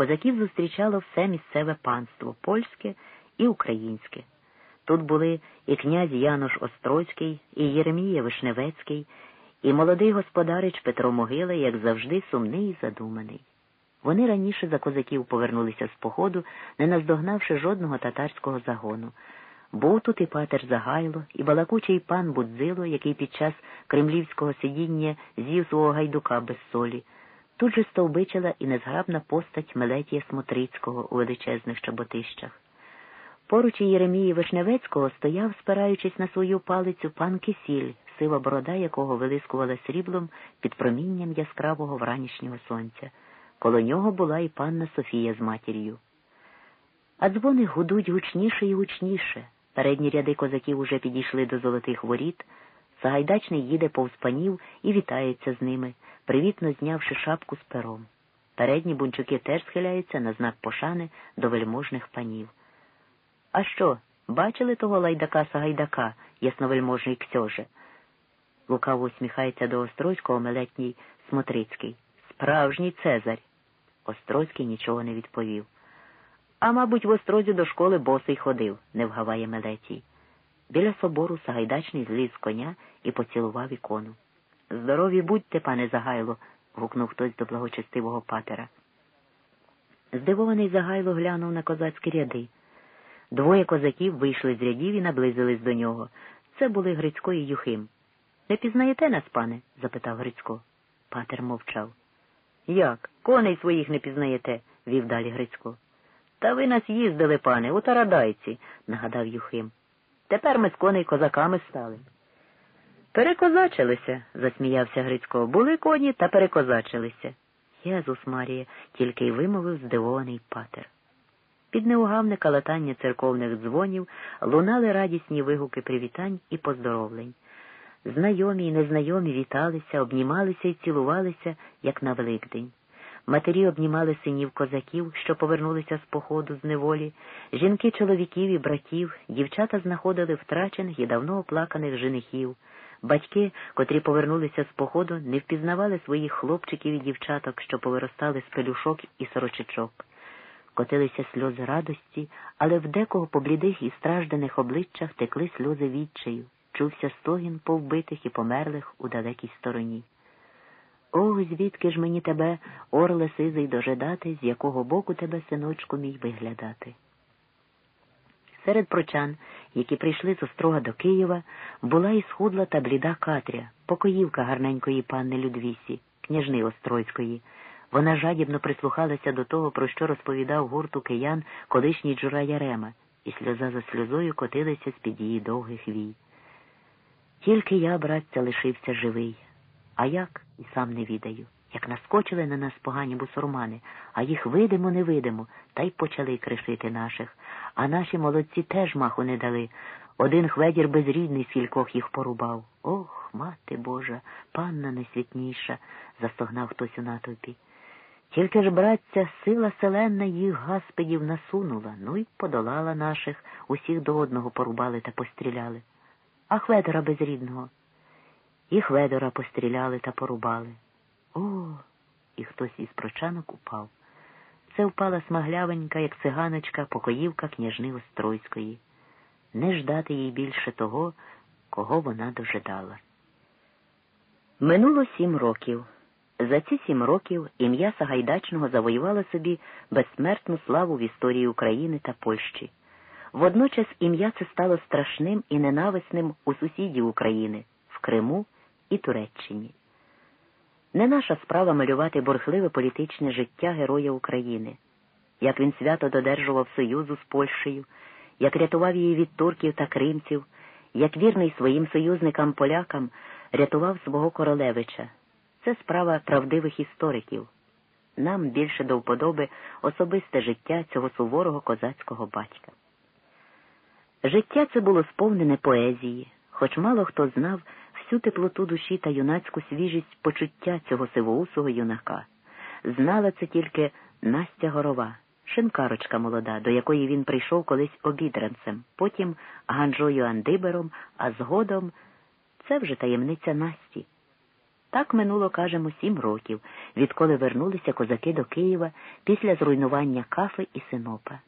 козаків зустрічало все місцеве панство польське і українське. Тут були і князь Янош Острозький, і Єремія Вишневецький, і молодий господарич Петро Могила, як завжди, сумний і задуманий. Вони раніше за козаків повернулися з походу, не наздогнавши жодного татарського загону. Був тут і патер Загайло, і балакучий пан Будзило, який під час кремлівського сидіння з'їв свого гайдука без солі. Тут же стовбичила і незграбна постать Мелетія Смотрицького у величезних чоботищах. Поруч Єремії Вишневецького стояв, спираючись на свою палицю, пан Кисіль, сива борода якого вилискувала сріблом під промінням яскравого вранішнього сонця. Коло нього була і панна Софія з матір'ю. А дзвони гудуть гучніше і гучніше. Передні ряди козаків уже підійшли до золотих воріт. Сагайдачний їде повз панів і вітається з ними, привітно знявши шапку з пером. Передні бунчуки теж схиляються на знак пошани до вельможних панів. А що, бачили того лайдака Сагайдака, ясновельможний ксьоже? Лукаво усміхається до Острозького мелетній Смотрицький. Справжній Цезарь. Острозький нічого не відповів. А, мабуть, в Острозі до школи босий ходив, не вгаває Мелетій. Біля собору Сагайдачний зліз з коня і поцілував ікону. Здорові будьте, пане Загайло, гукнув хтось до благочестивого патера. Здивований Загайло глянув на козацькі ряди. Двоє козаків вийшли з рядів і наблизились до нього. Це були Грицько і Юхим. Не пізнаєте нас, пане? запитав Грицько. Патер мовчав. Як? Коней своїх не пізнаєте, вів далі Грицько. Та ви нас їздили, пане, у тарадайці, нагадав Юхим. Тепер ми з коней козаками стали. Перекозачилися, засміявся Грицько. Були коні та перекозачилися. Єзус Марія, тільки й вимовив здивований патер. Під неугавне калатання церковних дзвонів лунали радісні вигуки привітань і поздоровлень. Знайомі й незнайомі віталися, обнімалися і цілувалися, як на Великдень. Матері обнімали синів козаків, що повернулися з походу з неволі, жінки чоловіків і братів, дівчата знаходили втрачених і давно оплаканих женихів. Батьки, котрі повернулися з походу, не впізнавали своїх хлопчиків і дівчаток, що повиростали з пелюшок і сорочичок. Котилися сльози радості, але в декого по блідих і стражданих обличчях текли сльози відчаю, чувся стогін повбитих і померлих у далекій стороні. Ох, звідки ж мені тебе, орле сизий, дожидати, з якого боку тебе, синочку, мій виглядати? Серед прочан, які прийшли з острога до Києва, була і схудла та бліда Катря, покоївка гарненької панни Людвісі, княжни Остройської. Вона жадібно прислухалася до того, про що розповідав гурту киян колишній Джура Ярема, і сльоза за сльозою котилися з-під її довгих вій. Тільки я, братця, лишився живий. А як і сам не відаю. Як наскочили на нас погані бусурмани, а їх видимо, не видимо, та й почали кришити наших. А наші молодці теж маху не дали. Один хведір безрідний скількох їх порубав. Ох, мати Божа, панна несвітніша, застогнав хтось у натовпі. Тільки ж, братця, сила селенна їх гаспедів насунула, ну й подолала наших, усіх до одного порубали та постріляли. А хведора безрідного. І Хведора постріляли та порубали. О, і хтось із прочанок упав. Це впала смаглявенька, як циганочка, покоївка княжни Остройської. Не ждати їй більше того, кого вона дожидала. Минуло сім років. За ці сім років ім'я Сагайдачного завоювало собі безсмертну славу в історії України та Польщі. Водночас ім'я це стало страшним і ненависним у сусідів України в Криму і Туреччині. Не наша справа малювати бурхливе політичне життя Героя України, як він свято додержував союзу з Польщею, як рятував її від турків та кримців, як вірний своїм союзникам полякам рятував свого королевича. Це справа правдивих істориків. Нам більше до вподоби особисте життя цього суворого козацького батька. Життя це було сповнене поезії, хоч мало хто знав всю теплоту душі та юнацьку свіжість почуття цього сивоусого юнака. Знала це тільки Настя Горова, шинкарочка молода, до якої він прийшов колись обідранцем, потім Ганжою Андибером, а згодом це вже таємниця Насті. Так минуло, кажемо, сім років, відколи вернулися козаки до Києва після зруйнування Кафи і Синопа.